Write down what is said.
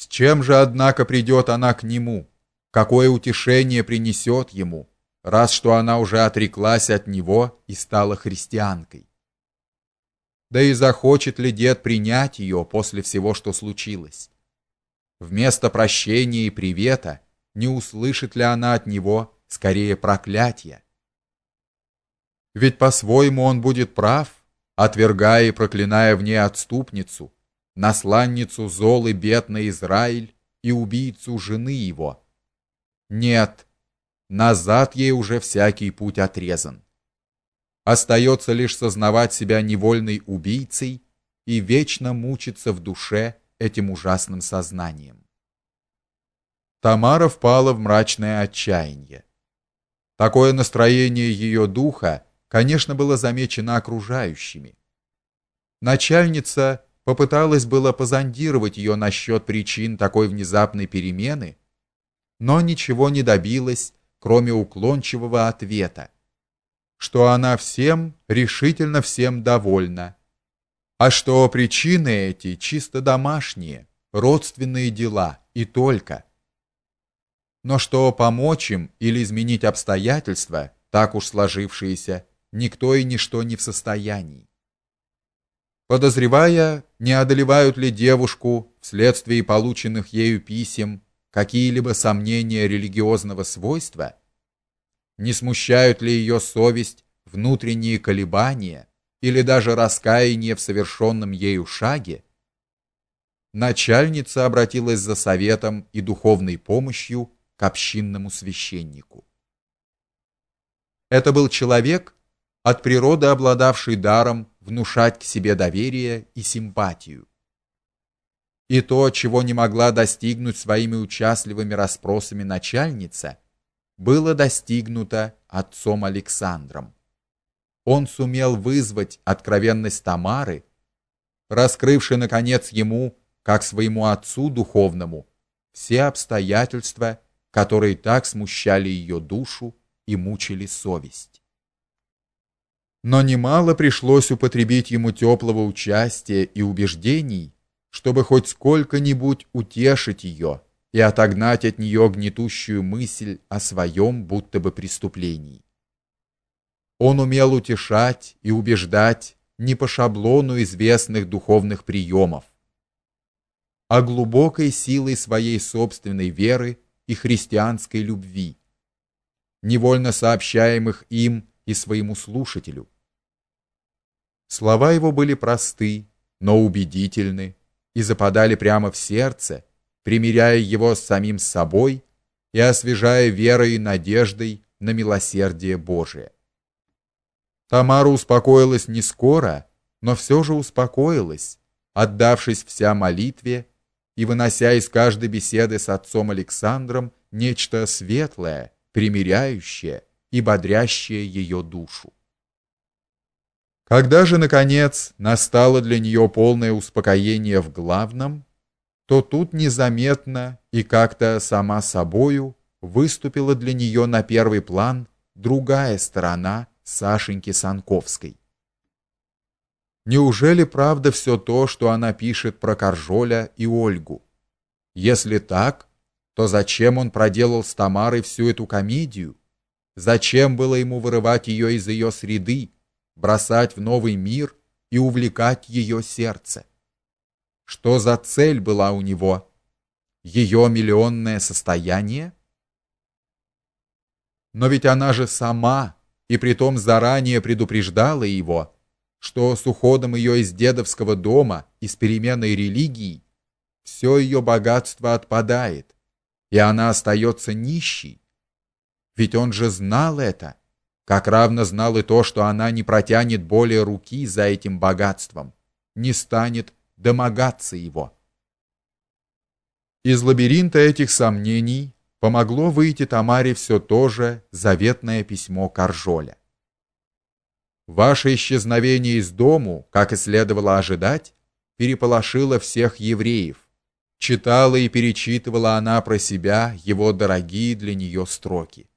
С чем же, однако, придет она к нему? Какое утешение принесет ему, раз что она уже отреклась от него и стала христианкой? Да и захочет ли дед принять ее после всего, что случилось? Вместо прощения и привета не услышит ли она от него скорее проклятия? Ведь по-своему он будет прав, отвергая и проклиная в ней отступницу, насланницу зол и бед на Израиль и убийцу жены его. Нет, назад ей уже всякий путь отрезан. Остается лишь сознавать себя невольной убийцей и вечно мучиться в душе этим ужасным сознанием. Тамара впала в мрачное отчаяние. Такое настроение ее духа конечно, было замечено окружающими. Начальница попыталась было позондировать ее насчет причин такой внезапной перемены, но ничего не добилась, кроме уклончивого ответа, что она всем, решительно всем довольна, а что причины эти чисто домашние, родственные дела и только. Но что помочь им или изменить обстоятельства, так уж сложившиеся, никто и ничто не в состоянии. Подозревая, не одолевают ли девушку вследствие полученных ею писем какие-либо сомнения религиозного свойства, не смущают ли ее совесть внутренние колебания или даже раскаяние в совершенном ею шаге, начальница обратилась за советом и духовной помощью к общинному священнику. Это был человек, от природы обладавший даром внушать к себе доверие и симпатию. И то, чего не могла достигнуть своими участливыми расспросами начальница, было достигнуто отцом Александром. Он сумел вызвать откровенность Тамары, раскрывши наконец ему, как своему отцу духовному, все обстоятельства, которые так смущали ее душу и мучили совесть но немало пришлось употребить ему теплого участия и убеждений, чтобы хоть сколько-нибудь утешить ее и отогнать от нее гнетущую мысль о своем будто бы преступлении. Он умел утешать и убеждать не по шаблону известных духовных приемов, а глубокой силой своей собственной веры и христианской любви, невольно сообщаемых им и своему слушателю. Слова его были просты, но убедительны и западали прямо в сердце, примиряя его с самим собой и освежая верой и надеждой на милосердие Божие. Тамара успокоилась не скоро, но все же успокоилась, отдавшись вся молитве и вынося из каждой беседы с отцом Александром нечто светлое, примиряющее и бодрящее ее душу. Когда же наконец настало для нее полное успокоение в главном, то тут незаметно и как-то сама собою выступила для нее на первый план другая сторона Сашеньки Санковской. Неужели правда все то, что она пишет про Каржоля и Ольгу? Если так, то зачем он проделал с Тамарой всю эту комедию? Зачем было ему вырывать ее из ее среды? бросать в новый мир и увлекать ее сердце. Что за цель была у него? Ее миллионное состояние? Но ведь она же сама, и притом заранее предупреждала его, что с уходом ее из дедовского дома, из переменной религии, все ее богатство отпадает, и она остается нищей. Ведь он же знал это как равно знал и то, что она не протянет более руки за этим богатством, не станет домогаться его. Из лабиринта этих сомнений помогло выйти Тамаре все то же заветное письмо Каржоля. Ваше исчезновение из дому, как и следовало ожидать, переполошило всех евреев. Читала и перечитывала она про себя его дорогие для нее строки.